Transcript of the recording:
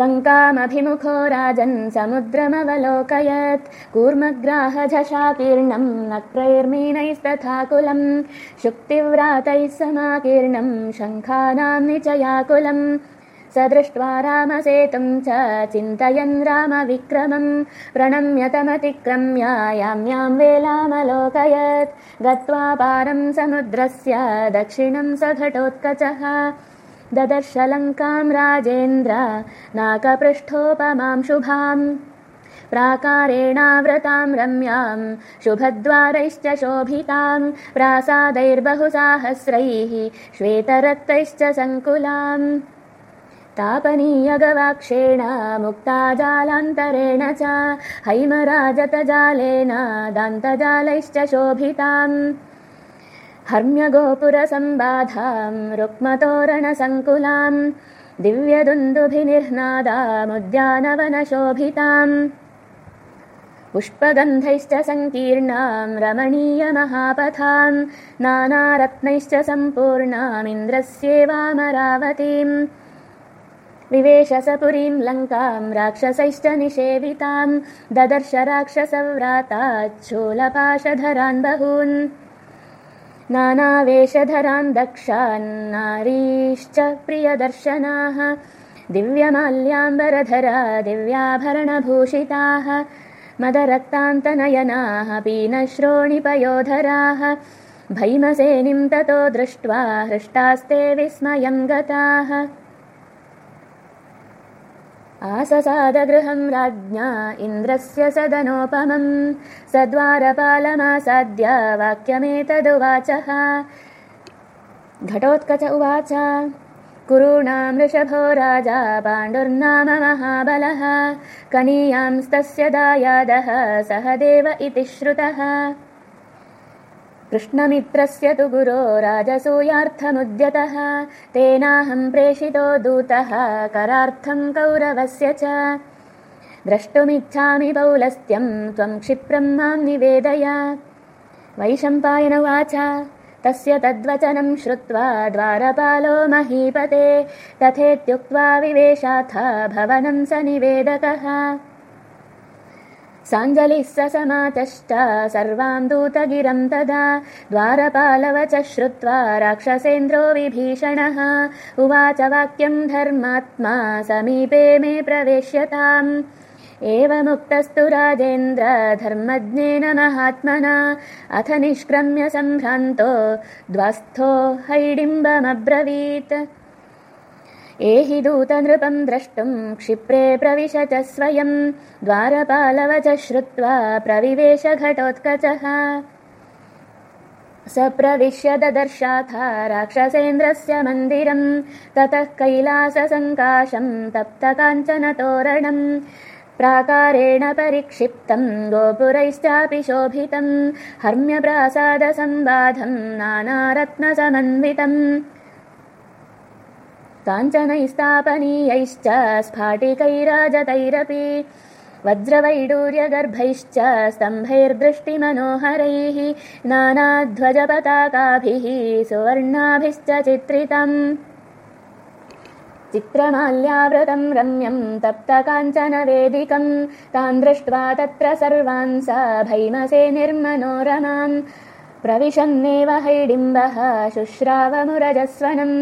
लङ्कामभिमुखो राजन् समुद्रमवलोकयत् कूर्मग्राहझशाकीर्णम् नक्रैर्मीनैस्तथाकुलम् शुक्तिव्रातैः समाकीर्णम् शङ्खानाम् निचयाकुलम्। स दृष्ट्वा रामसेतुम् च चिन्तयन् रामविक्रमम्। प्रणम्यतमतिक्रम्य यां वेलामलोकयत्। गत्वा पारम् समुद्रस्य दक्षिणम् स घटोत्कचः ददर्शलङ्काम् राजेन्द्र नाकपृष्ठोपमाम् शुभाम्। प्राकारेणावृताम् रम्याम् शुभद्वारैश्च शोभिताम् प्रासादैर्बहुसाहस्रैः श्वेतरक्तैश्च सङ्कुलाम्। तापनीयगवाक्षेण मुक्ताजालान्तरेण च हैमराजतजालेन दान्तजालैश्च शोभिताम् हर्म्यगोपुरसम्बाधाम् रुक्मतोरणसङ्कुलाम् दिव्यदुन्दुभिनिर्नादामुद्यानवनशोभिताम्। पुष्पगन्धैश्च सङ्कीर्णाम् रमणीयमहापथाम् नानारत्नैश्च सम्पूर्णामिन्द्रस्येवामरावतीम् विवेशसपुरीम् लङ्काम् राक्षसैश्च निषेविताम् ददर्श राक्षसव्राताच्छूलपाशधरान् बहून् नानावेशधरान् दक्षान् नारीश्च प्रियदर्शनाः दिव्यमाल्याम्बरधरा दिव्याभरणभूषिताः मदरक्तान्तनयनाः पीनश्रोणिपयोधराः भैमसेनिम् ततो दृष्ट्वा हृष्टास्ते विस्मयम् गताः आससादगृहम् राज्ञा इन्द्रस्य सदनोपमम् सद्वारपालमासाद्य वाक्यमेतदुवाचः। घटोत्कच उवाच कुरूणामृषभो राजा पाण्डुर्नाम महाबलः कनीयांस्तस्य दायादः सह देव इति श्रुतः कृष्णमित्रस्य तु गुरो राजसूयार्थमुद्यतः तेनाहम् प्रेषितो दूतः करार्थम् कौरवस्य च। द्रष्टुमिच्छामि पौलस्त्यम् त्वम् क्षिप्रम् माम् निवेदय। वैशम्पायन उवाच तस्य तद्वचनम् श्रुत्वा द्वारपालो महीपते तथेत्युक्त्वा विवेशाथ भवनम् स निवेदकः साञ्जलिः स समाचष्ट सर्वाम् दूतगिरम् तदा। द्वारपालवच श्रुत्वा राक्षसेन्द्रो विभीषणः। उवाच वाक्यम् धर्मात्मा समीपे मे प्रवेश्यताम्। एवमुक्तस्तु राजेन्द्र धर्मज्ञेन महात्मना। अथ निष्क्रम्य सम्भ्रान्तो द्वास्थो हैडिम्बमब्रवीत् एहि दूतनृपम् द्रष्टुम् क्षिप्रे प्रविश च स्वयम् द्वारपालवच श्रुत्वा प्रविवेश घटोत्कचः स प्रविश्य ददर्शाथ राक्षसेन्द्रस्य मन्दिरम् ततः कैलाससङ्काशम् तप्तकाञ्चनतोरणम् प्राकारेण परिक्षिप्तम् गोपुरैश्चापि शोभितम् हर्म्यप्रासादसम्बाधम् नानारत्नसमन्वितम् काञ्चनैस्तापनीयैश्च स्फाटिकैराजतैरपि वज्रवैडूर्यगर्भैश्च स्तम्भैर्दृष्टिमनोहरैः नानाध्वजपताकाभिः सुवर्णाभिश्च चित्रितम्। चित्रमाल्यावृतम् रम्यम् तप्तकाञ्चनवेदिकम् तान् दृष्ट्वा तत्र सर्वान् स भैमसे निर्मनोरमान्। प्रविशन्नेव हैडिम्बः शुश्रावमुरजस्वनम्